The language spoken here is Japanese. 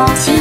もし